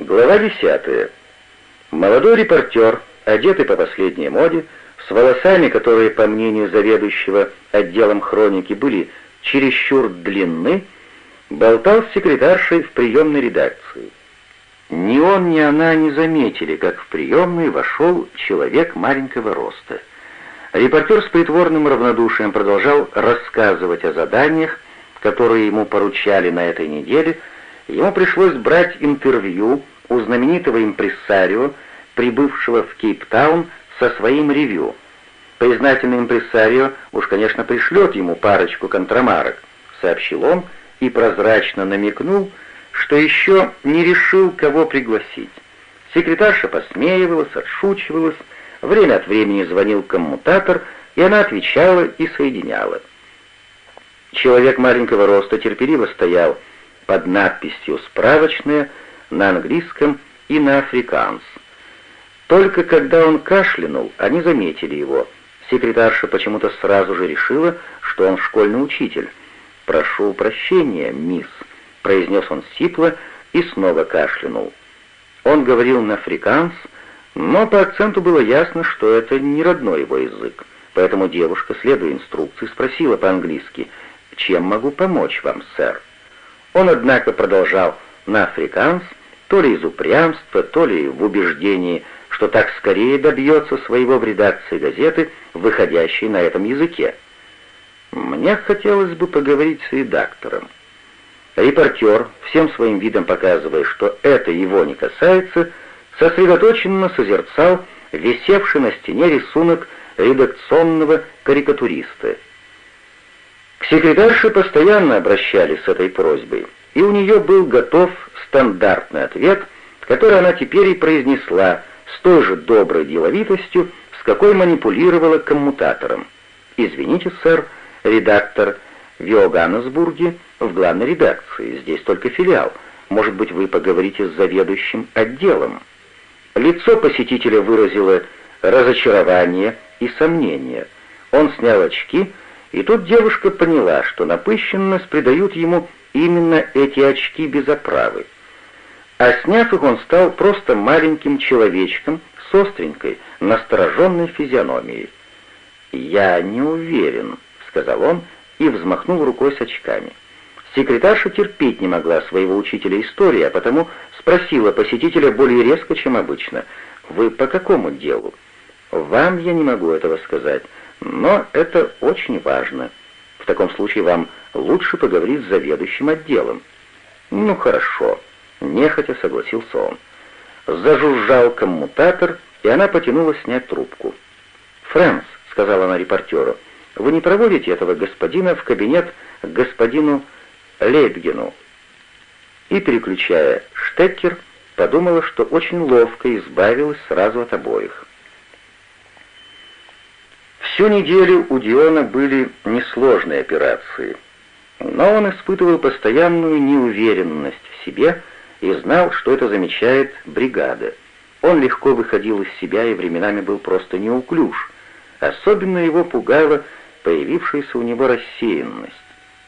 Глава 10. Молодой репортер, одетый по последней моде, с волосами, которые, по мнению заведующего отделом хроники, были чересчур длинны, болтал с секретаршей в приемной редакции. Ни он, ни она не заметили, как в приемную вошел человек маленького роста. Репортер с притворным равнодушием продолжал рассказывать о заданиях, которые ему поручали на этой неделе, ему пришлось брать интервью у знаменитого импрессарио, прибывшего в Кейптаун со своим ревью. Признательный импрессарио уж, конечно, пришлет ему парочку контрамарок, сообщил он и прозрачно намекнул, что еще не решил, кого пригласить. Секретарша посмеивалась, отшучивалась, время от времени звонил коммутатор, и она отвечала и соединяла. Человек маленького роста терпеливо стоял под надписью «Справочная» на английском и на африканс. Только когда он кашлянул, они заметили его. Секретарша почему-то сразу же решила, что он школьный учитель. «Прошу прощения, мисс», — произнес он сипло и снова кашлянул. Он говорил на африканс, но по акценту было ясно, что это не родной его язык. Поэтому девушка, следуя инструкции, спросила по-английски, «Чем могу помочь вам, сэр?» Он, однако, продолжал на африканс, то ли из упрямства, то ли в убеждении, что так скорее добьется своего в редакции газеты, выходящей на этом языке. Мне хотелось бы поговорить с редактором. Репортер, всем своим видом показывая, что это его не касается, сосредоточенно созерцал висевший на стене рисунок редакционного карикатуриста. К секретарше постоянно обращались с этой просьбой, и у нее был готов стандартный ответ, который она теперь и произнесла с той же доброй деловитостью, с какой манипулировала коммутатором. «Извините, сэр, редактор в Йоганнесбурге в главной редакции, здесь только филиал. Может быть, вы поговорите с заведующим отделом?» Лицо посетителя выразило разочарование и сомнение. Он снял очки, и тут девушка поняла, что напыщенность придают ему именно эти очки без оправы а сняв их, он стал просто маленьким человечком с остренькой, настороженной физиономией. «Я не уверен», — сказал он и взмахнул рукой с очками. Секретарша терпеть не могла своего учителя истории, а потому спросила посетителя более резко, чем обычно. «Вы по какому делу?» «Вам я не могу этого сказать, но это очень важно. В таком случае вам лучше поговорить с заведующим отделом». «Ну, хорошо», Нехотя согласился он. Зажужжал коммутатор, и она потянула снять трубку. «Фрэнс», — сказала она репортеру, — «вы не проводите этого господина в кабинет к господину Лебгину?» И, переключая штекер, подумала, что очень ловко избавилась сразу от обоих. Всю неделю у Диона были несложные операции, но он испытывал постоянную неуверенность в себе, и знал, что это замечает бригада. Он легко выходил из себя и временами был просто неуклюж. Особенно его пугала появившаяся у него рассеянность.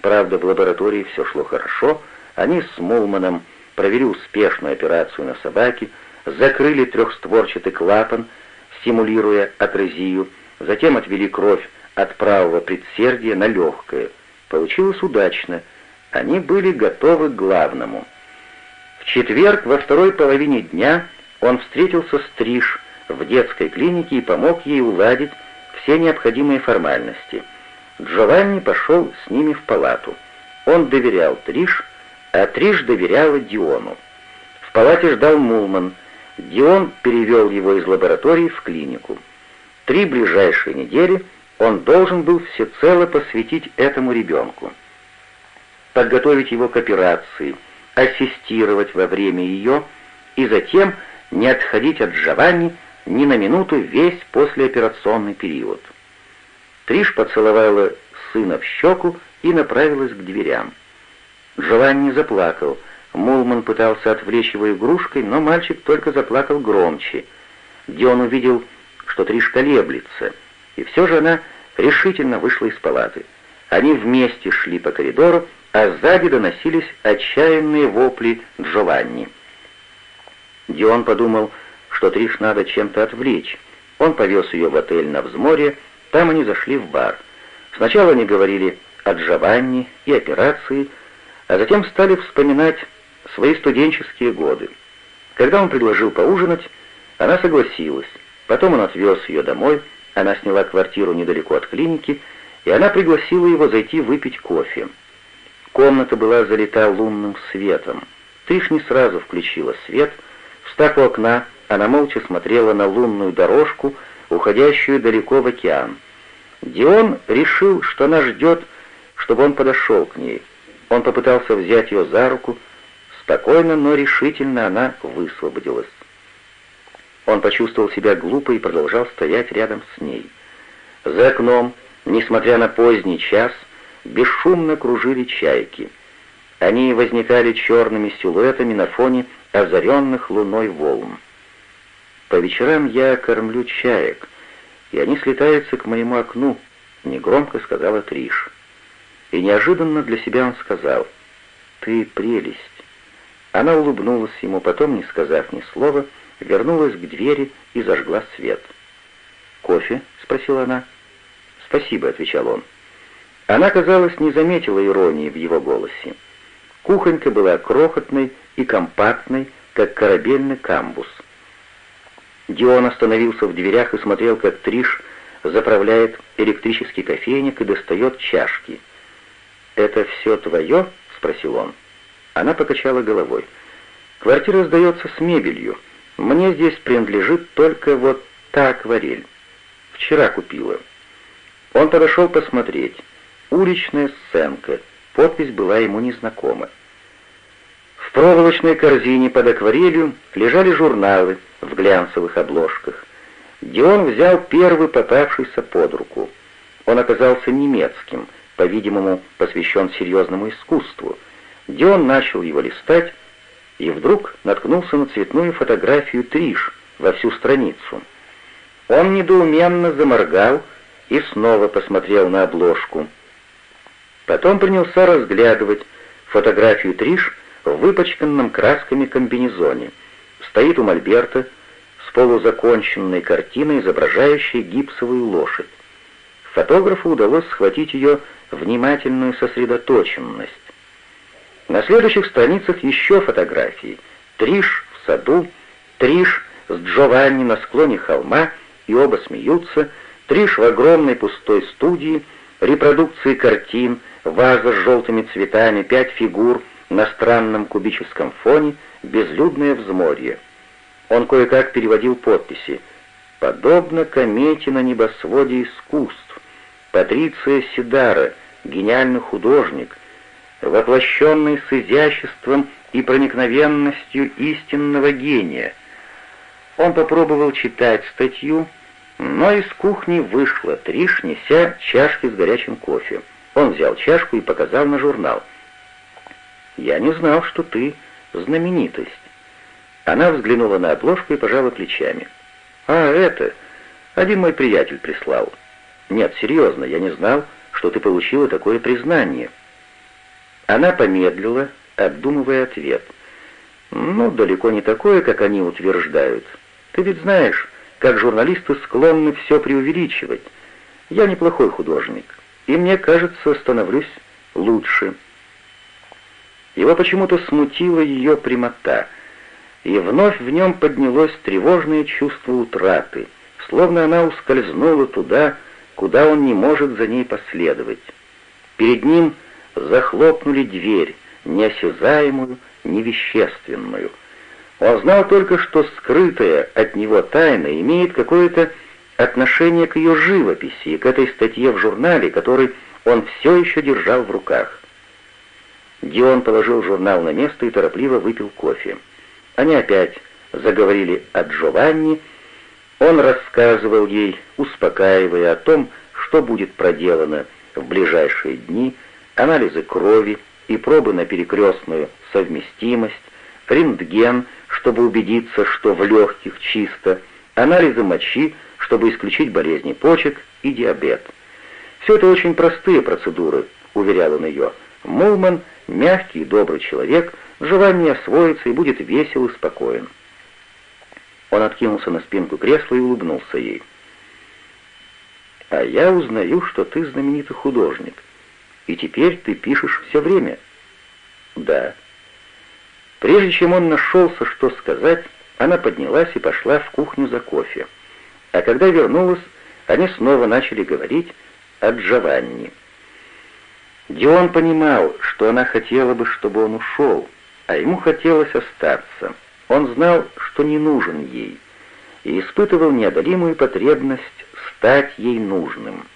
Правда, в лаборатории все шло хорошо, они с Мулманом провели успешную операцию на собаке, закрыли трехстворчатый клапан, симулируя атрезию, затем отвели кровь от правого предсердия на легкое. Получилось удачно. Они были готовы к главному — в четверг во второй половине дня он встретился с Триш в детской клинике и помог ей уладить все необходимые формальности. Джованни пошел с ними в палату. Он доверял Триш, а Триш доверяла Диону. В палате ждал Мулман. Дион перевел его из лаборатории в клинику. Три ближайшие недели он должен был всецело посвятить этому ребенку. Подготовить его к операции – ассистировать во время ее и затем не отходить от Джованни ни на минуту весь послеоперационный период. Триш поцеловала сына в щеку и направилась к дверям. Джованни заплакал. Мулман пытался отвлечь его игрушкой, но мальчик только заплакал громче. Дион увидел, что Триш колеблется, и все же она решительно вышла из палаты. Они вместе шли по коридору, а сзади доносились отчаянные вопли Джованни. Дион подумал, что Триш надо чем-то отвлечь. Он повез ее в отель на взморье, там они зашли в бар. Сначала они говорили о Джованни и операции, а затем стали вспоминать свои студенческие годы. Когда он предложил поужинать, она согласилась. Потом он отвез ее домой, она сняла квартиру недалеко от клиники, и она пригласила его зайти выпить кофе. Комната была залита лунным светом. Триш не сразу включила свет. Встав у окна, она молча смотрела на лунную дорожку, уходящую далеко в океан. Дион решил, что она ждет, чтобы он подошел к ней. Он попытался взять ее за руку. Спокойно, но решительно она высвободилась. Он почувствовал себя глупо и продолжал стоять рядом с ней. За окном, несмотря на поздний час, бесшумно кружили чайки. Они возникали черными силуэтами на фоне озаренных луной волн. По вечерам я кормлю чаек, и они слетаются к моему окну, негромко сказала Триш. И неожиданно для себя он сказал, «Ты прелесть». Она улыбнулась ему, потом, не сказав ни слова, вернулась к двери и зажгла свет. «Кофе?» — спросила она. «Спасибо», — отвечал он. Она, казалось, не заметила иронии в его голосе. Кухонька была крохотной и компактной, как корабельный камбус. Дион остановился в дверях и смотрел, как Триш заправляет электрический кофейник и достает чашки. «Это все твое?» — спросил он. Она покачала головой. «Квартира сдается с мебелью. Мне здесь принадлежит только вот та акварель. Вчера купила». Он подошел посмотреть. Уличная сценка. Подпись была ему незнакома. В проволочной корзине под акварелью лежали журналы в глянцевых обложках. Дион взял первый попавшийся под руку. Он оказался немецким, по-видимому, посвящен серьезному искусству. Дион начал его листать и вдруг наткнулся на цветную фотографию Триш во всю страницу. Он недоуменно заморгал и снова посмотрел на обложку. Потом принялся разглядывать фотографию Триш в выпачканном красками комбинезоне. Стоит у Мольберта с полузаконченной картиной, изображающей гипсовую лошадь. Фотографу удалось схватить ее внимательную сосредоточенность. На следующих страницах еще фотографии. Триш в саду, Триш с Джованни на склоне холма, и оба смеются, Триш в огромной пустой студии, репродукции картин, ваза с желтыми цветами, пять фигур — на странном кубическом фоне безлюдное взморье. Он кое-как переводил подписи. «Подобно комете на небосводе искусств. Патриция Сидара, гениальный художник, воплощенный с изяществом и проникновенностью истинного гения». Он попробовал читать статью, но из кухни вышла Триш, неся чашки с горячим кофе. Он взял чашку и показал на журнал. «Я не знал, что ты знаменитость». Она взглянула на обложку и пожала плечами. «А, это... Один мой приятель прислал». «Нет, серьезно, я не знал, что ты получила такое признание». Она помедлила, обдумывая ответ. «Ну, далеко не такое, как они утверждают. Ты ведь знаешь, как журналисты склонны все преувеличивать. Я неплохой художник, и мне кажется, становлюсь лучше». Его почему-то смутила ее прямота, и вновь в нем поднялось тревожное чувство утраты, словно она ускользнула туда, куда он не может за ней последовать. Перед ним захлопнули дверь, неосязаемую, невещественную. Он знал только, что скрытая от него тайна имеет какое-то отношение к ее живописи и к этой статье в журнале, который он все еще держал в руках. Дион положил журнал на место и торопливо выпил кофе. Они опять заговорили о Джованни. Он рассказывал ей, успокаивая о том, что будет проделано в ближайшие дни, анализы крови и пробы на перекрестную совместимость, рентген, чтобы убедиться, что в легких чисто, анализы мочи, чтобы исключить болезни почек и диабет. Все это очень простые процедуры, уверял он ее. Мулман — мягкий и добрый человек, желание освоиться и будет весел и спокоен. Он откинулся на спинку кресла и улыбнулся ей. «А я узнаю, что ты знаменитый художник, и теперь ты пишешь все время». «Да». Прежде чем он нашелся, что сказать, она поднялась и пошла в кухню за кофе. А когда вернулась, они снова начали говорить о Джованни. Дион понимал, что она хотела бы, чтобы он ушел, а ему хотелось остаться. Он знал, что не нужен ей, и испытывал неодолимую потребность стать ей нужным.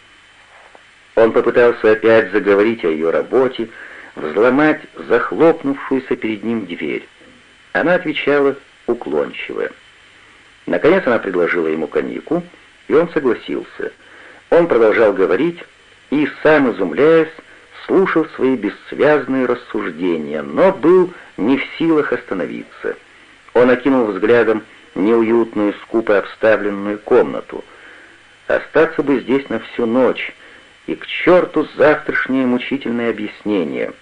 Он попытался опять заговорить о ее работе, взломать захлопнувшуюся перед ним дверь. Она отвечала уклончиво. Наконец она предложила ему коньяку, и он согласился. Он продолжал говорить и, сам изумляясь, слушал свои бессвязные рассуждения, но был не в силах остановиться. Он окинул взглядом неуютную, скупо обставленную комнату. Остаться бы здесь на всю ночь, и к черту завтрашнее мучительное объяснение.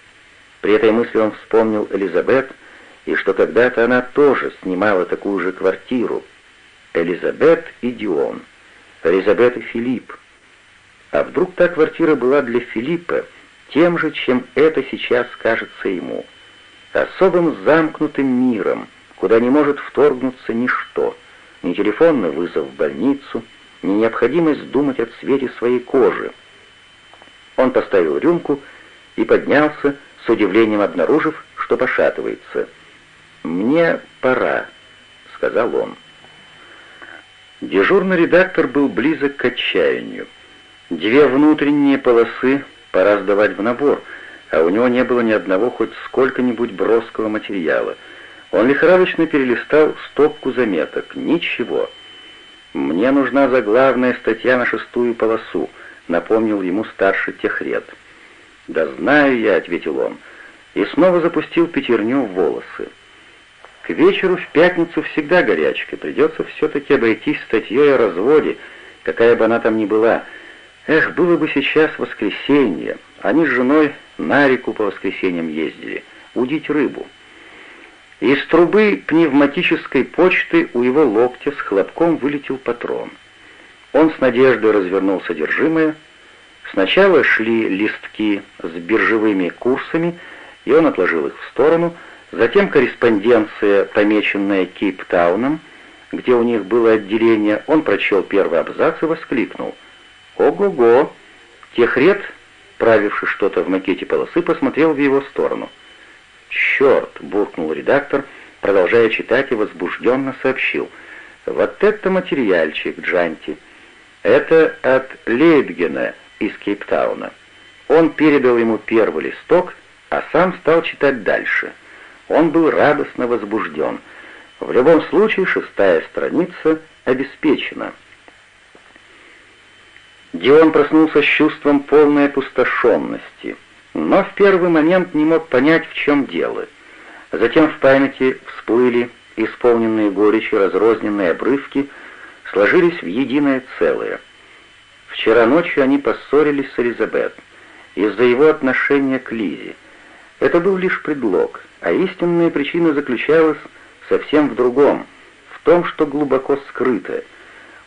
При этой мысли он вспомнил Элизабет, и что когда-то она тоже снимала такую же квартиру. Элизабет и Дион. Элизабет и Филипп. А вдруг та квартира была для Филиппа тем же, чем это сейчас кажется ему? Особым замкнутым миром, куда не может вторгнуться ничто, ни телефонный вызов в больницу, ни необходимость думать о цвете своей кожи. Он поставил рюмку и поднялся, с удивлением обнаружив, что пошатывается. «Мне пора», — сказал он. Дежурный редактор был близок к отчаянию. Две внутренние полосы пора сдавать в набор, а у него не было ни одного хоть сколько-нибудь броского материала. Он лихорадочно перелистал стопку заметок. Ничего. «Мне нужна заглавная статья на шестую полосу», — напомнил ему старший техред. «Да знаю я», — ответил он, и снова запустил пятерню в волосы. К вечеру в пятницу всегда горячка, придется все-таки обойтись статьей о разводе, какая бы она там ни была. Эх, было бы сейчас воскресенье, они с женой на реку по воскресеньям ездили, удить рыбу. Из трубы пневматической почты у его локтя с хлопком вылетел патрон. Он с надеждой развернул содержимое. Сначала шли листки с биржевыми курсами, и он отложил их в сторону, Затем корреспонденция, помеченная Кейптауном, где у них было отделение, он прочел первый абзац и воскликнул. «Ого-го!» Техред, правивший что-то в макете полосы, посмотрел в его сторону. «Черт!» — буркнул редактор, продолжая читать и возбужденно сообщил. «Вот это материальчик, Джанти! Это от Лейбгена из Кейптауна». Он передал ему первый листок, а сам стал читать дальше — он был радостно возбужден. В любом случае, шестая страница обеспечена. Дион проснулся с чувством полной опустошенности, но в первый момент не мог понять, в чем дело. Затем в памяти всплыли исполненные горечи разрозненные обрывки, сложились в единое целое. Вчера ночью они поссорились с Элизабет из-за его отношения к Лизе. Это был лишь предлог — а истинная причина заключалась совсем в другом, в том, что глубоко скрыто.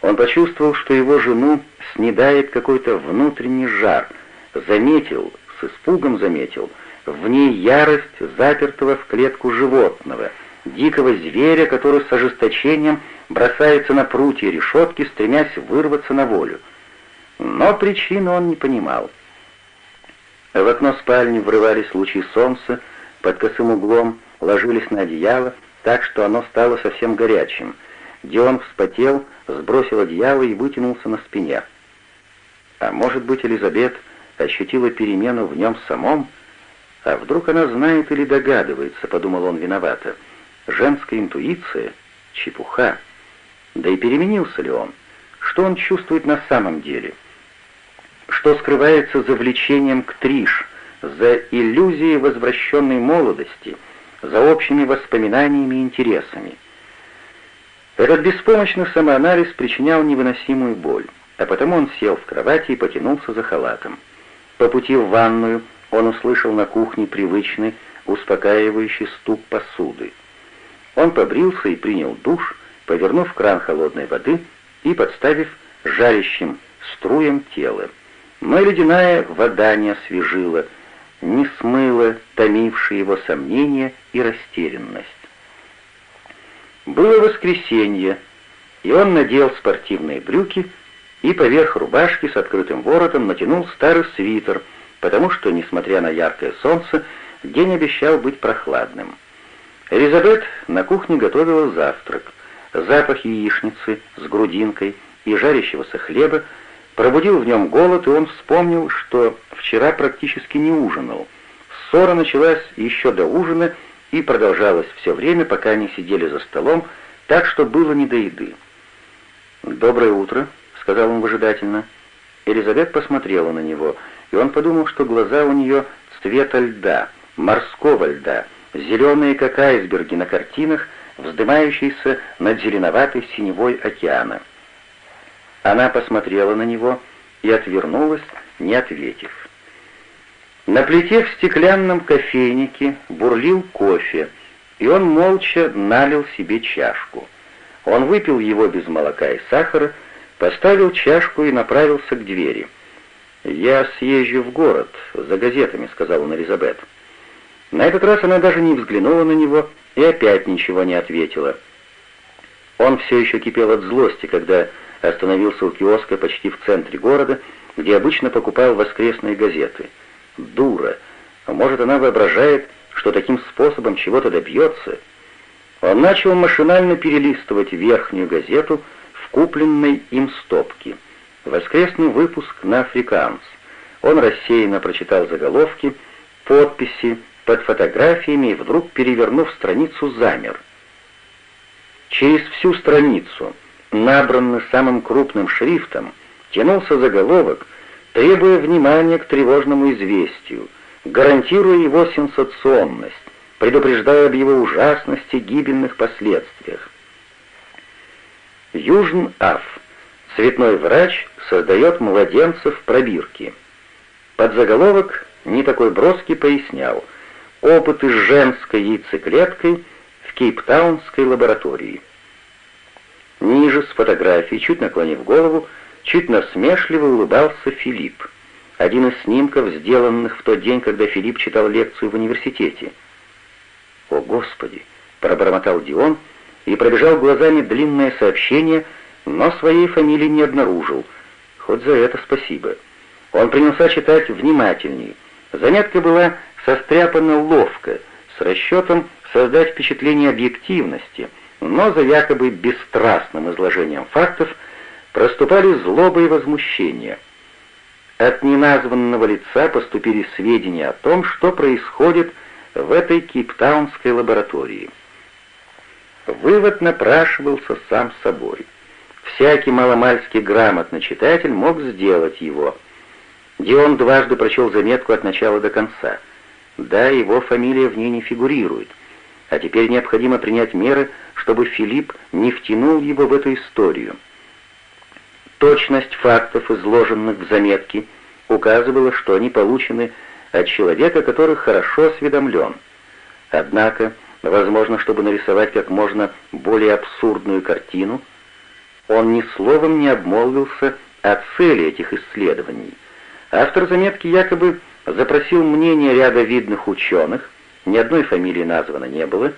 Он почувствовал, что его жену снедает какой-то внутренний жар, заметил, с испугом заметил, в ней ярость запертого в клетку животного, дикого зверя, который с ожесточением бросается на прутья решетки, стремясь вырваться на волю. Но причину он не понимал. В окно спальни врывались лучи солнца, под косым углом ложились на одеяло, так что оно стало совсем горячим. Дион вспотел, сбросил одеяло и вытянулся на спине. А может быть, Элизабет ощутила перемену в нем самом? А вдруг она знает или догадывается, подумал он виновато. Женская интуиция — чепуха. Да и переменился ли он? Что он чувствует на самом деле? Что скрывается за влечением к Триш — за иллюзией возвращенной молодости, за общими воспоминаниями и интересами. Этот беспомощный самоанализ причинял невыносимую боль, а потому он сел в кровати и потянулся за халатом. По пути в ванную он услышал на кухне привычный, успокаивающий стук посуды. Он побрился и принял душ, повернув кран холодной воды и подставив жарящим струям тело. Но ледяная вода не освежила, не смыла томившие его сомнения и растерянность. Было воскресенье, и он надел спортивные брюки и поверх рубашки с открытым воротом натянул старый свитер, потому что, несмотря на яркое солнце, день обещал быть прохладным. Элизабет на кухне готовила завтрак. Запах яичницы с грудинкой и жарящегося хлеба пробудил в нем голод, и он вспомнил, что вчера практически не ужинал. Ссора началась еще до ужина и продолжалась все время, пока они сидели за столом, так что было не до еды. «Доброе утро», — сказал он выжидательно. Элизабет посмотрела на него, и он подумал, что глаза у нее цвета льда, морского льда, зеленые, как айсберги на картинах, вздымающиеся над зеленоватой синевой океана. Она посмотрела на него и отвернулась, не ответив. На плите в стеклянном кофейнике бурлил кофе, и он молча налил себе чашку. Он выпил его без молока и сахара, поставил чашку и направился к двери. «Я съезжу в город за газетами», — сказала он Элизабет. На этот раз она даже не взглянула на него и опять ничего не ответила. Он все еще кипел от злости, когда остановился у киоска почти в центре города, где обычно покупал воскресные газеты. Дура! А может, она воображает, что таким способом чего-то добьется? Он начал машинально перелистывать верхнюю газету в купленной им стопке. Воскресный выпуск на «Африканс». Он рассеянно прочитал заголовки, подписи, под фотографиями и вдруг, перевернув страницу, замер. Через всю страницу, набранный самым крупным шрифтом, тянулся заголовок, требуя внимания к тревожному известию, гарантируя его сенсационность, предупреждая об его ужасности, гибельных последствиях. Южн Аф. Цветной врач создает младенцев в пробирке. Подзаголовок не такой броский пояснял — опыты с женской яйцеклеткой в Кейптаунской лаборатории. Ниже с фотографией, чуть наклонив голову, чуть насмешливо улыбался Филипп. Один из снимков, сделанных в тот день, когда Филипп читал лекцию в университете. «О, Господи!» — пробормотал Дион и пробежал глазами длинное сообщение, но своей фамилии не обнаружил. Хоть за это спасибо. Он принялся читать внимательней. Заметка была состряпано ловко, с расчетом создать впечатление объективности, но за якобы бесстрастным изложением фактов проступали злоба и возмущение. От неназванного лица поступили сведения о том, что происходит в этой кейптаунской лаборатории. Вывод напрашивался сам собой. Всякий маломальски грамотный читатель мог сделать его. Дион дважды прочел заметку от начала до конца — да, его фамилия в ней не фигурирует. А теперь необходимо принять меры, чтобы Филипп не втянул его в эту историю. Точность фактов, изложенных в заметке, указывала, что они получены от человека, который хорошо осведомлен. Однако, возможно, чтобы нарисовать как можно более абсурдную картину, он ни словом не обмолвился о цели этих исследований. Автор заметки якобы запросил мнение ряда видных ученых, ни одной фамилии названо не было,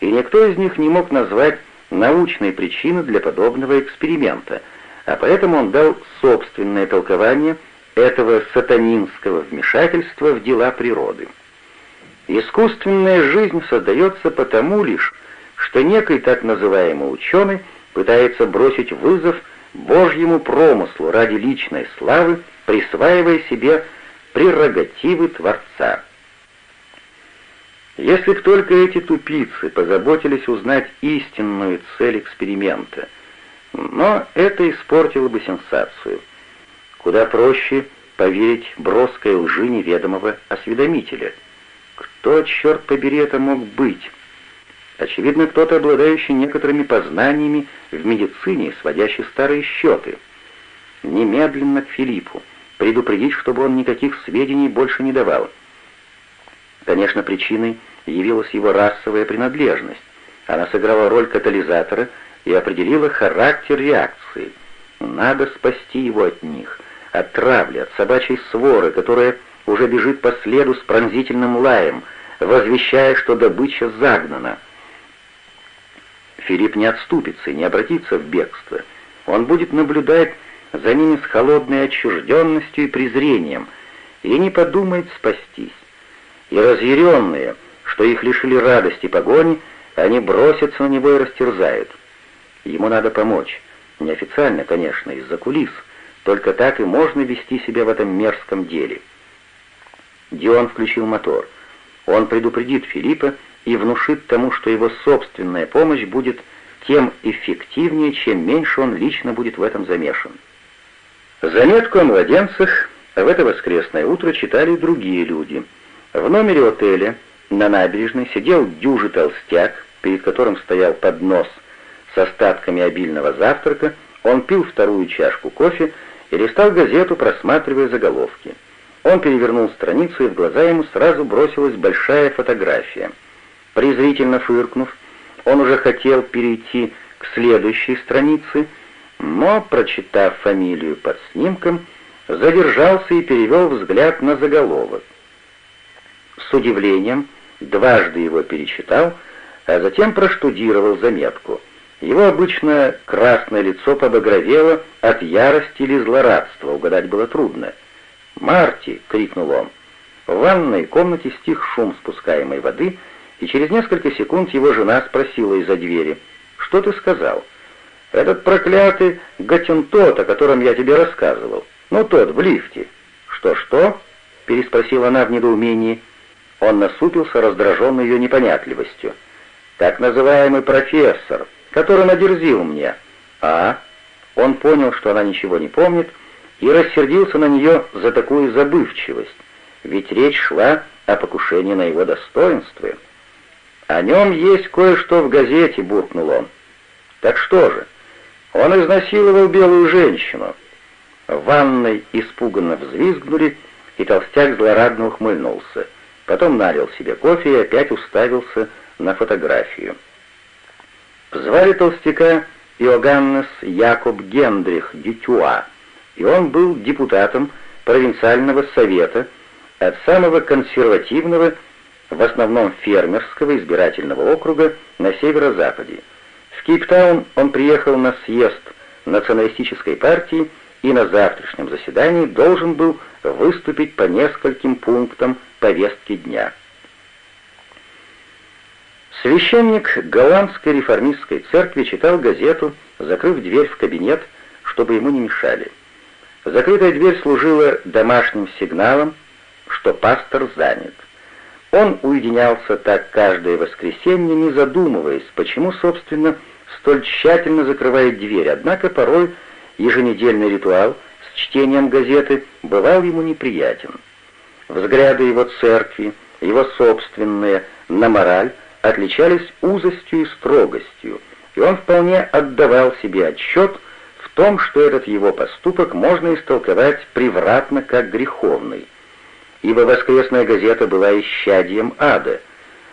и никто из них не мог назвать научной причины для подобного эксперимента, а поэтому он дал собственное толкование этого сатанинского вмешательства в дела природы. Искусственная жизнь создается потому лишь, что некий так называемый ученый пытается бросить вызов Божьему промыслу ради личной славы, присваивая себе прерогативы Творца. Если б только эти тупицы позаботились узнать истинную цель эксперимента, но это испортило бы сенсацию. Куда проще поверить броской лжи неведомого осведомителя. Кто, черт побери, это мог быть? Очевидно, кто-то, обладающий некоторыми познаниями в медицине, сводящий старые счеты. Немедленно к Филиппу предупредить, чтобы он никаких сведений больше не давал. Конечно, причиной явилась его расовая принадлежность. Она сыграла роль катализатора, и определила характер реакции. Надо спасти его от них, от травли, от собачьей своры, которая уже бежит по следу с пронзительным лаем, возвещая, что добыча загнана. Филипп не отступится и не обратится в бегство. Он будет наблюдать за ними с холодной отчужденностью и презрением, и не подумает спастись. И разъяренные, что их лишили радости погони, они бросятся на него и растерзают. Ему надо помочь. Неофициально, конечно, из-за кулис. Только так и можно вести себя в этом мерзком деле. Дион включил мотор. Он предупредит Филиппа и внушит тому, что его собственная помощь будет тем эффективнее, чем меньше он лично будет в этом замешан. Заметку о младенцах в это воскресное утро читали другие люди. В номере отеля на набережной сидел дюжий толстяк, перед которым стоял поднос с остатками обильного завтрака, он пил вторую чашку кофе и листал газету, просматривая заголовки. Он перевернул страницу, и в глаза ему сразу бросилась большая фотография. Презрительно фыркнув, он уже хотел перейти к следующей странице, но, прочитав фамилию под снимком, задержался и перевел взгляд на заголовок. С удивлением дважды его перечитал, а затем проштудировал заметку. Его обычно красное лицо побагровело от ярости или злорадства, угадать было трудно. «Марти!» — крикнул он. В ванной комнате стих шум спускаемой воды, и через несколько секунд его жена спросила из-за двери. «Что ты сказал?» «Этот проклятый Гатюнтот, о котором я тебе рассказывал. Ну, тот, в лифте». «Что-что?» — переспросила она в недоумении. Он насупился, раздраженный ее непонятливостью. «Так называемый профессор, который надерзил мне». «А?» Он понял, что она ничего не помнит, — и рассердился на нее за такую забывчивость, ведь речь шла о покушении на его достоинство. «О нем есть кое-что в газете», — буркнул он. «Так что же? Он изнасиловал белую женщину». В ванной испуганно взвизгнули, и толстяк злорадно ухмыльнулся. Потом налил себе кофе и опять уставился на фотографию. Звали толстяка Иоганнес Якоб Гендрих Дютюа и он был депутатом провинциального совета от самого консервативного, в основном фермерского избирательного округа на северо-западе. В Кейптаун он приехал на съезд националистической партии и на завтрашнем заседании должен был выступить по нескольким пунктам повестки дня. Священник голландской реформистской церкви читал газету, закрыв дверь в кабинет, чтобы ему не мешали. Закрытая дверь служила домашним сигналом, что пастор занят. Он уединялся так каждое воскресенье, не задумываясь, почему, собственно, столь тщательно закрывает дверь, однако порой еженедельный ритуал с чтением газеты бывал ему неприятен. Взгляды его церкви, его собственные на мораль отличались узостью и строгостью, и он вполне отдавал себе отчет, том, что этот его поступок можно истолковать превратно как греховный, ибо воскресная газета была исчадием ада.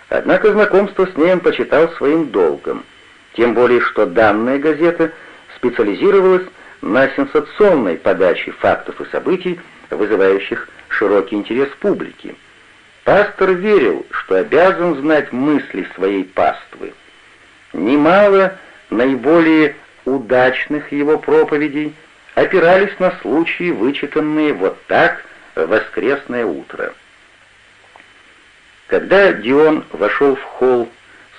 Однако знакомство с ней он почитал своим долгом, тем более что данная газета специализировалась на сенсационной подаче фактов и событий, вызывающих широкий интерес публики. Пастор верил, что обязан знать мысли своей паствы. Немало наиболее удачных его проповедей опирались на случаи, вычитанные вот так воскресное утро. Когда Дион вошел в холл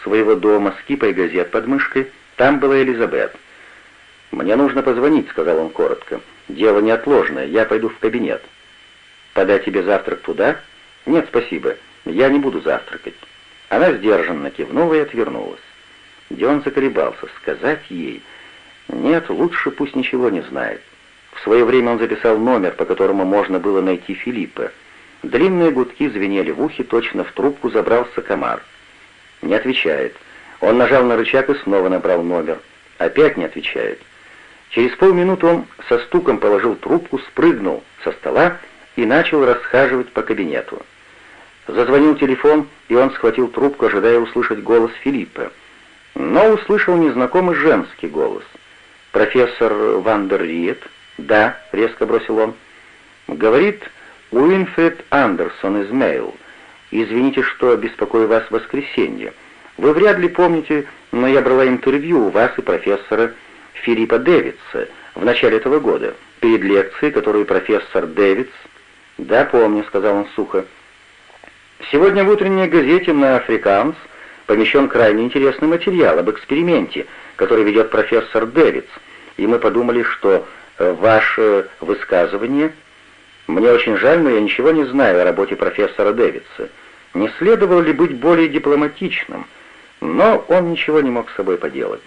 своего дома с кипой газет под мышкой, там была Элизабет. «Мне нужно позвонить», — сказал он коротко. «Дело неотложное, я пойду в кабинет». «Подать тебе завтрак туда?» «Нет, спасибо, я не буду завтракать». Она сдержанно кивнула и отвернулась. Дион заколебался, сказать ей — нет, лучше пусть ничего не знает. В свое время он записал номер, по которому можно было найти Филиппа. Длинные гудки звенели в ухе, точно в трубку забрался комар. Не отвечает. Он нажал на рычаг и снова набрал номер. Опять не отвечает. Через полминуты он со стуком положил трубку, спрыгнул со стола и начал расхаживать по кабинету. Зазвонил телефон, и он схватил трубку, ожидая услышать голос Филиппа. но услышал незнакомый женский голос. «Профессор Вандер Риет?» «Да», — резко бросил он. «Говорит Уинфред Андерсон из Мейл. Извините, что беспокою вас в воскресенье. Вы вряд ли помните, но я брала интервью у вас и профессора Филиппа Дэвидса в начале этого года, перед лекцией, которую профессор Дэвидс... «Да, помню», — сказал он сухо. «Сегодня в утренней газете на «Африканс» помещен крайне интересный материал об эксперименте, который ведет профессор Дэвидс, и мы подумали, что ваше высказывание... Мне очень жаль, но я ничего не знаю о работе профессора Дэвидса. Не следовало ли быть более дипломатичным?» Но он ничего не мог с собой поделать.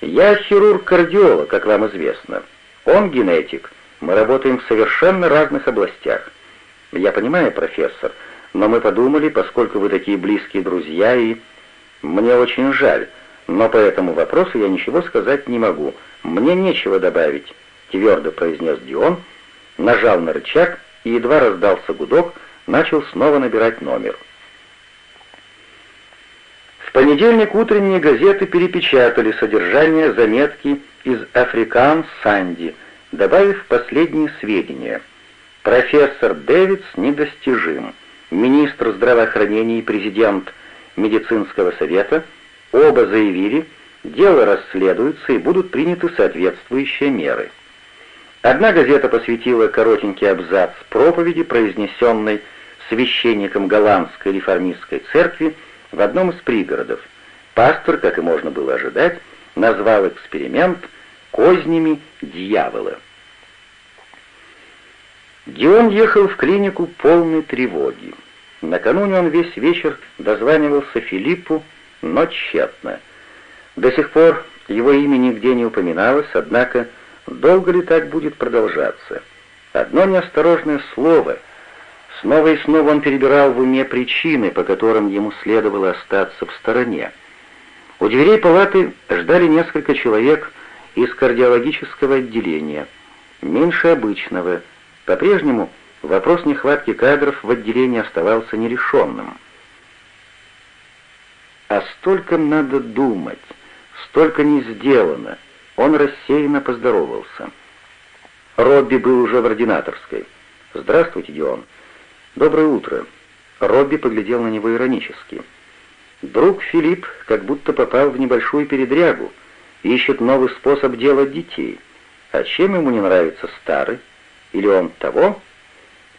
«Я хирург-кардиолог, как вам известно. Он генетик. Мы работаем в совершенно разных областях. Я понимаю, профессор, но мы подумали, поскольку вы такие близкие друзья, и... Мне очень жаль, но по этому вопросу я ничего сказать не могу. Мне нечего добавить», — твердо произнес Дион, нажал на рычаг и едва раздался гудок, начал снова набирать номер понедельник утренние газеты перепечатали содержание заметки из «Африкан Санди», добавив последние сведения. Профессор Дэвидс недостижим. Министр здравоохранения и президент медицинского совета оба заявили, дело расследуется и будут приняты соответствующие меры. Одна газета посвятила коротенький абзац проповеди, произнесенной священником голландской реформистской церкви в одном из пригородов. Пастор, как и можно было ожидать, назвал эксперимент «кознями дьявола». Дион ехал в клинику полной тревоги. Накануне он весь вечер дозванивался Филиппу, но тщетно. До сих пор его имя нигде не упоминалось, однако долго ли так будет продолжаться? Одно неосторожное слово — Снова и снова он перебирал в уме причины, по которым ему следовало остаться в стороне. У дверей палаты ждали несколько человек из кардиологического отделения, меньше обычного. По-прежнему вопрос нехватки кадров в отделении оставался нерешенным. А столько надо думать, столько не сделано. Он рассеянно поздоровался. Робби был уже в ординаторской. «Здравствуйте, Дион». «Доброе утро». Робби поглядел на него иронически. Друг Филипп как будто попал в небольшую передрягу, ищет новый способ делать детей. А чем ему не нравится старый? Или он того?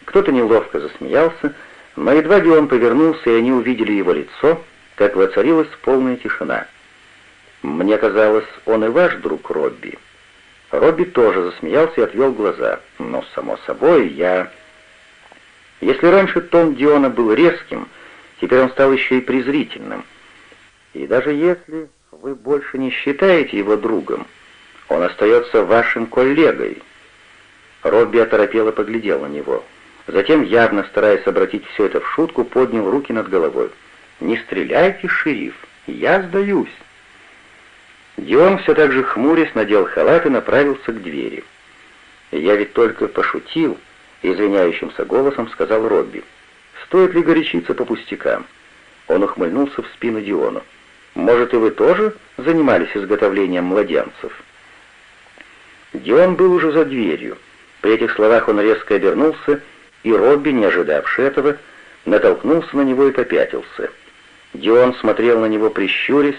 Кто-то неловко засмеялся, но едва ли он повернулся, и они увидели его лицо, как воцарилась полная тишина. «Мне казалось, он и ваш друг Робби». Робби тоже засмеялся и отвел глаза. «Но, само собой, я...» Если раньше тон Диона был резким, теперь он стал еще и презрительным. И даже если вы больше не считаете его другом, он остается вашим коллегой. Робби оторопело поглядел на него. Затем, явно стараясь обратить все это в шутку, поднял руки над головой. «Не стреляйте, шериф, я сдаюсь». Дион все так же хмурясь надел халат и направился к двери. «Я ведь только пошутил», извиняющимся голосом сказал Робби. «Стоит ли горячиться по пустякам?» Он ухмыльнулся в спину Диону. «Может, и вы тоже занимались изготовлением младенцев?» Дион был уже за дверью. При этих словах он резко обернулся, и Робби, не ожидавший этого, натолкнулся на него и попятился. Дион смотрел на него прищурясь,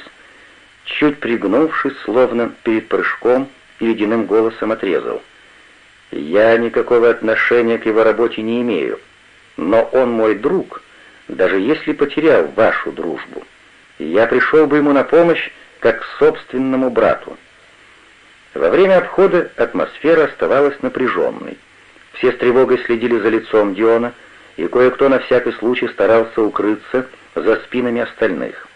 чуть пригнувшись, словно перед прыжком, и ледяным голосом отрезал — я никакого отношения к его работе не имею, но он мой друг, даже если потерял вашу дружбу. я пришел бы ему на помощь, как собственному брату. Во время обхода атмосфера оставалась напряженной. Все с тревогой следили за лицом Диона, и кое-кто на всякий случай старался укрыться за спинами остальных.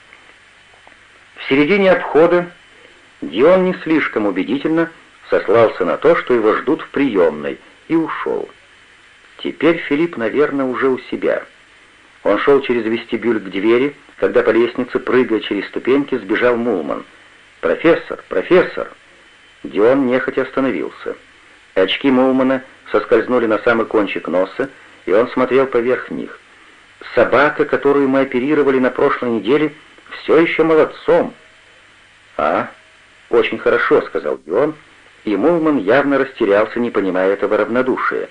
В середине обхода Дион не слишком убедительно сослался на то, что его ждут в приемной, и ушел. Теперь Филипп, наверное, уже у себя. Он шел через вестибюль к двери, когда по лестнице, прыгая через ступеньки, сбежал Мулман. «Профессор! Профессор!» Дион нехотя остановился. Очки Мулмана соскользнули на самый кончик носа, и он смотрел поверх них. «Собака, которую мы оперировали на прошлой неделе, все еще молодцом!» «А, очень хорошо», — сказал Дион, и Мулман явно растерялся, не понимая этого равнодушия.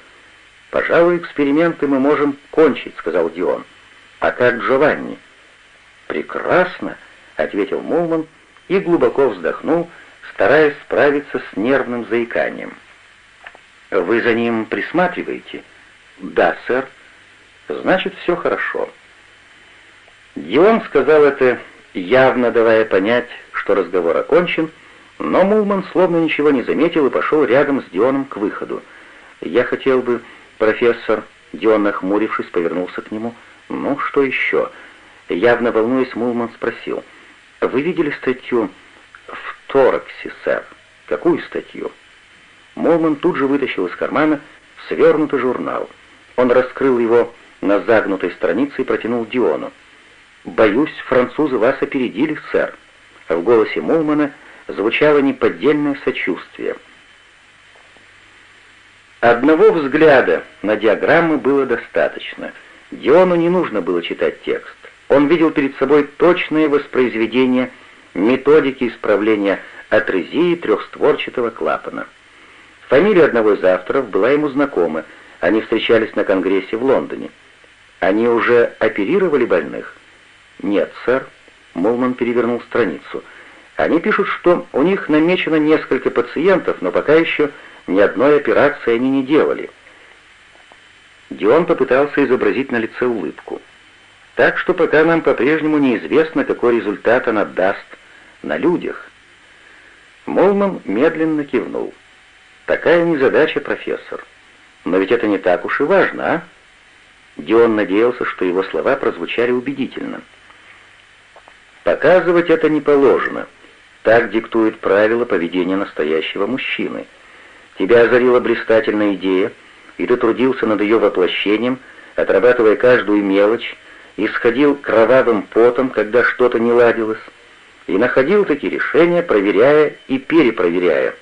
«Пожалуй, эксперименты мы можем кончить», — сказал Дион. «А как Джованни?» «Прекрасно», — ответил Мулман и глубоко вздохнул, стараясь справиться с нервным заиканием. «Вы за ним присматриваете?» «Да, сэр». «Значит, все хорошо». Дион сказал это, явно давая понять, что разговор окончен, но Мулман словно ничего не заметил и пошел рядом с Дионом к выходу. «Я хотел бы...» Профессор, Дион, нахмурившись, повернулся к нему. «Ну, что еще?» Явно волнуясь, Мулман спросил. «Вы видели статью в Тораксе, сэр?» «Какую статью?» Мулман тут же вытащил из кармана свернутый журнал. Он раскрыл его на загнутой странице и протянул Диону. «Боюсь, французы вас опередили, сэр». В голосе Мулмана звучало неподдельное сочувствие. Одного взгляда на диаграммы было достаточно. Диону не нужно было читать текст. Он видел перед собой точное воспроизведение методики исправления атрезии трехстворчатого клапана. Фамилия одного из авторов была ему знакома, они встречались на конгрессе в Лондоне. Они уже оперировали больных? Нет, сэр. Молман перевернул страницу. Они пишут, что у них намечено несколько пациентов, но пока еще ни одной операции они не делали. Дион попытался изобразить на лице улыбку. Так что пока нам по-прежнему неизвестно, какой результат она даст на людях. Молман медленно кивнул. Такая незадача, профессор. Но ведь это не так уж и важно, а? Дион надеялся, что его слова прозвучали убедительно. Показывать это не положено. Так диктует правила поведения настоящего мужчины. Тебя озарила блистательная идея, и ты трудился над ее воплощением, отрабатывая каждую мелочь, и сходил кровавым потом, когда что-то не ладилось, и находил такие решения, проверяя и перепроверяя.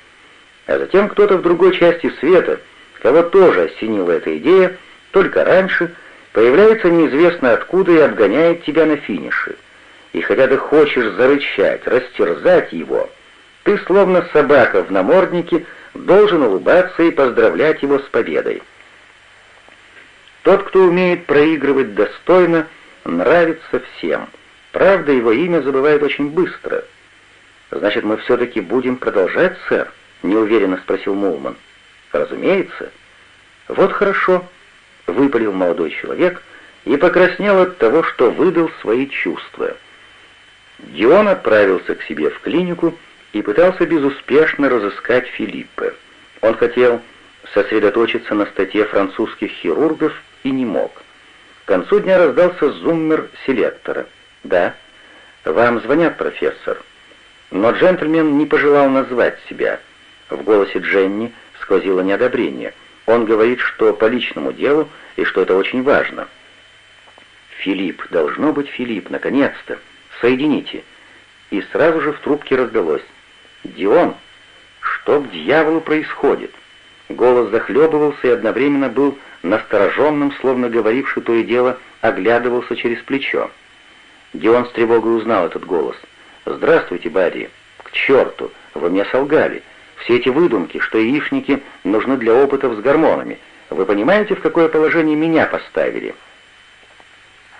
А затем кто-то в другой части света, кого тоже осенила эта идея, только раньше, появляется неизвестно откуда и обгоняет тебя на финише. И хотя ты хочешь зарычать, растерзать его, ты, словно собака в наморднике, должен улыбаться и поздравлять его с победой. Тот, кто умеет проигрывать достойно, нравится всем. Правда, его имя забывают очень быстро. «Значит, мы все-таки будем продолжать, сэр?» — неуверенно спросил Мулман. «Разумеется». «Вот хорошо», — выпалил молодой человек и покраснел от того, что выдал свои чувства. Дион отправился к себе в клинику и пытался безуспешно разыскать Филиппа. Он хотел сосредоточиться на статье французских хирургов и не мог. К концу дня раздался зуммер селектора. «Да, вам звонят, профессор». Но джентльмен не пожелал назвать себя. В голосе Дженни сквозило неодобрение. Он говорит, что по личному делу и что это очень важно. «Филипп, должно быть Филипп, наконец-то! Соедините!» И сразу же в трубке раздалось. «Дион, что к дьяволу происходит?» Голос захлебывался и одновременно был настороженным, словно говоривший то и дело, оглядывался через плечо. Дион с тревогой узнал этот голос. «Здравствуйте, Барри. К черту! Вы мне солгали. Все эти выдумки, что яичники нужны для опытов с гормонами. Вы понимаете, в какое положение меня поставили?»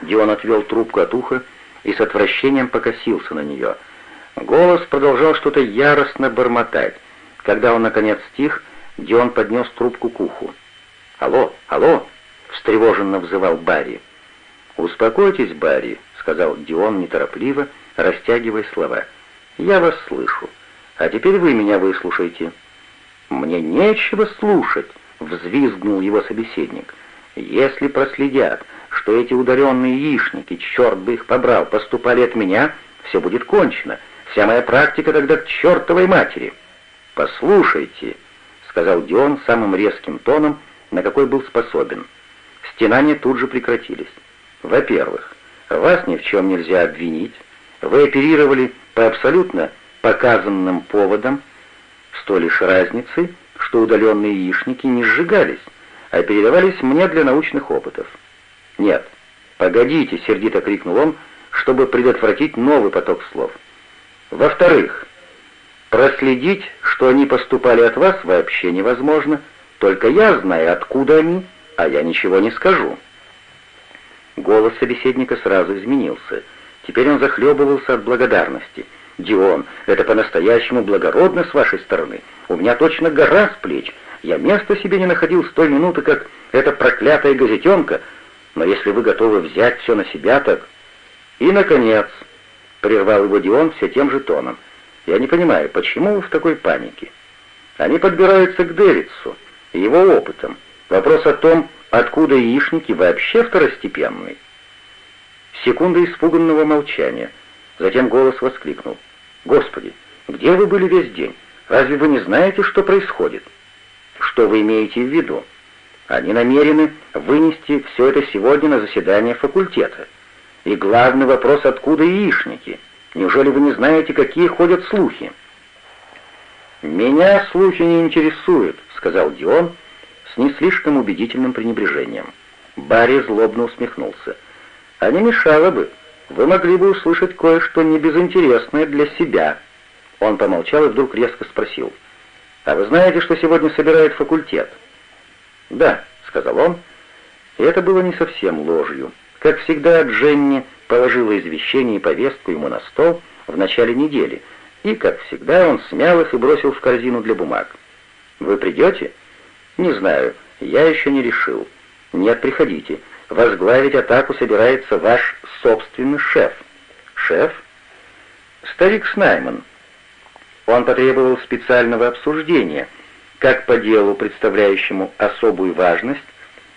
Дион отвел трубку от уха и с отвращением покосился на нее — Голос продолжал что-то яростно бормотать. Когда он, наконец, стих, Дион поднес трубку к уху. «Алло, алло!» — встревоженно взывал Барри. «Успокойтесь, Барри», — сказал Дион неторопливо, растягивая слова. «Я вас слышу. А теперь вы меня выслушайте». «Мне нечего слушать», — взвизгнул его собеседник. «Если проследят, что эти ударенные яичники, черт бы их побрал, поступали от меня, все будет кончено. Вся моя практика тогда к чертовой матери». «Послушайте», — сказал Дион самым резким тоном, на какой был способен. Стенания тут же прекратились. «Во-первых, вас ни в чем нельзя обвинить. Вы оперировали по абсолютно показанным поводам, с той лишь разницей, что удаленные яичники не сжигались, а передавались мне для научных опытов. Нет, погодите, сердито крикнул он, чтобы предотвратить новый поток слов. Во-вторых, Проследить, что они поступали от вас, вообще невозможно. Только я знаю, откуда они, а я ничего не скажу». Голос собеседника сразу изменился. Теперь он захлебывался от благодарности. «Дион, это по-настоящему благородно с вашей стороны. У меня точно гора с плеч. Я места себе не находил с той минуты, как эта проклятая газетенка. Но если вы готовы взять все на себя, так...» «И, наконец...» — прервал его Дион все тем же тоном. «Я не понимаю, почему вы в такой панике? Они подбираются к Дэвидсу и его опытом. Вопрос о том, откуда яичники, вообще второстепенный». Секунда испуганного молчания. Затем голос воскликнул. «Господи, где вы были весь день? Разве вы не знаете, что происходит?» «Что вы имеете в виду?» «Они намерены вынести все это сегодня на заседание факультета». И главный вопрос, откуда яичники? Неужели вы не знаете, какие ходят слухи? «Меня слухи не интересуют», — сказал Дион с не слишком убедительным пренебрежением. Барри злобно усмехнулся. «А не мешало бы. Вы могли бы услышать кое-что небезынтересное для себя». Он помолчал и вдруг резко спросил. «А вы знаете, что сегодня собирает факультет?» «Да», — сказал он, и это было не совсем ложью. Как всегда, Дженни положила извещение и повестку ему на стол в начале недели, и, как всегда, он смял их и бросил в корзину для бумаг. «Вы придете?» «Не знаю, я еще не решил». «Нет, приходите. Возглавить атаку собирается ваш собственный шеф». «Шеф?» «Старик Снайман». Он потребовал специального обсуждения, как по делу, представляющему особую важность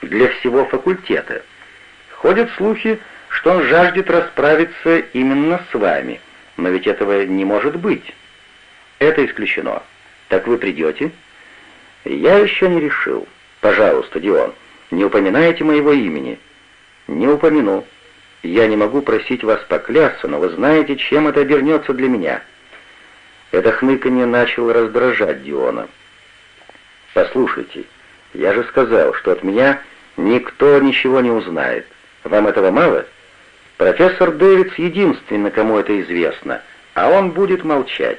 для всего факультета – Ходят слухи, что он жаждет расправиться именно с вами, но ведь этого не может быть. Это исключено. Так вы придете? Я еще не решил. Пожалуйста, Дион, не упоминайте моего имени. Не упомяну. Я не могу просить вас поклясться, но вы знаете, чем это обернется для меня. Это хныканье начало раздражать Диона. «Послушайте, я же сказал, что от меня никто ничего не узнает. Вам этого мало? Профессор Дэвидс единственный, кому это известно, а он будет молчать.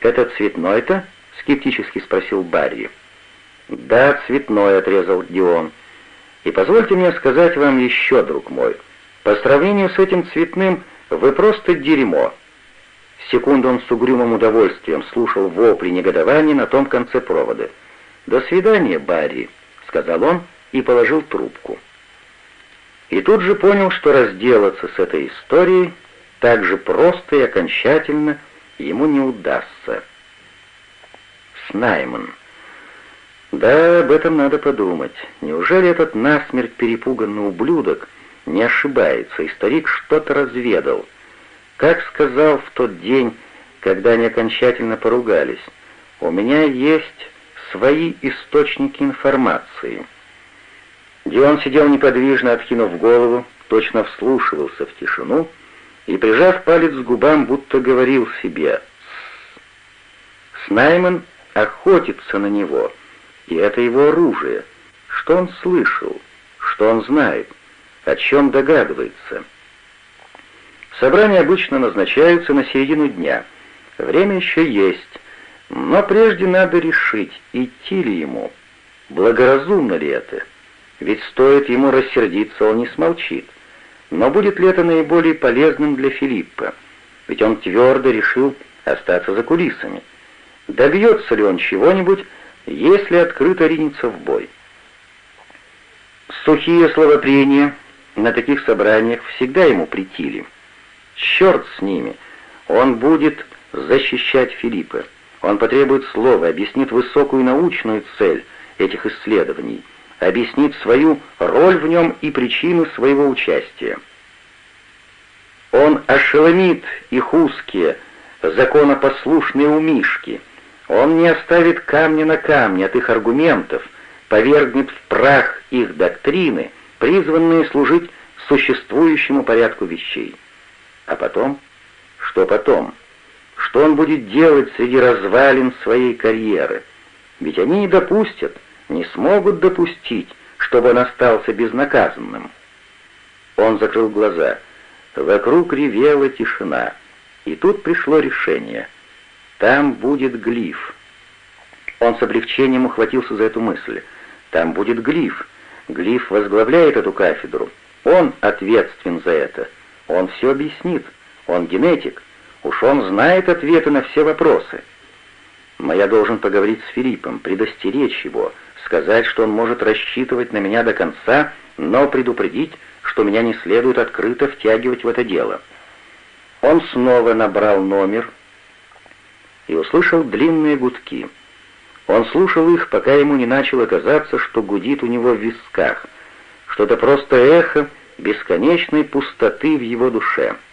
«Это цветной-то?» — скептически спросил Барри. «Да, цветной», — отрезал Дион. «И позвольте мне сказать вам еще, друг мой, по сравнению с этим цветным вы просто дерьмо». Секунду он с угрюмым удовольствием слушал вопли негодования на том конце провода. «До свидания, Барри», — сказал он и положил трубку. И тут же понял, что разделаться с этой историей так же просто и окончательно ему не удастся. Снайман. Да, об этом надо подумать. Неужели этот насмерть перепуганный ублюдок не ошибается, и старик что-то разведал? Как сказал в тот день, когда они окончательно поругались, «У меня есть свои источники информации». Дион сидел неподвижно, откинув голову, точно вслушивался в тишину и, прижав палец к губам, будто говорил себе «Снайман охотится на него, и это его оружие. Что он слышал? Что он знает? О чем догадывается?» Собрания обычно назначаются на середину дня. Время еще есть, но прежде надо решить, идти ли ему, благоразумно ли это. Ведь стоит ему рассердиться, он не смолчит. Но будет ли это наиболее полезным для Филиппа? Ведь он твердо решил остаться за кулисами. Добьется ли он чего-нибудь, если открыто ринется в бой? Сухие словопрения на таких собраниях всегда ему притили. Черт с ними! Он будет защищать Филиппа. Он потребует слова, объяснит высокую научную цель этих исследований — объяснит свою роль в нем и причину своего участия. Он ошеломит их узкие, законопослушные умишки. Он не оставит камня на камне от их аргументов, повергнет в прах их доктрины, призванные служить существующему порядку вещей. А потом? Что потом? Что он будет делать среди развалин своей карьеры? Ведь они не допустят, не смогут допустить, чтобы он остался безнаказанным. Он закрыл глаза. Вокруг ревела тишина, и тут пришло решение. Там будет глиф. Он с облегчением ухватился за эту мысль. Там будет глиф. Глиф возглавляет эту кафедру. Он ответственен за это. Он все объяснит. Он генетик. Уж он знает ответы на все вопросы. Но я должен поговорить с Филиппом, предостеречь его, сказать, что он может рассчитывать на меня до конца, но предупредить, что меня не следует открыто втягивать в это дело. Он снова набрал номер и услышал длинные гудки. Он слушал их, пока ему не начало казаться, что гудит у него в висках, что это просто эхо бесконечной пустоты в его душе —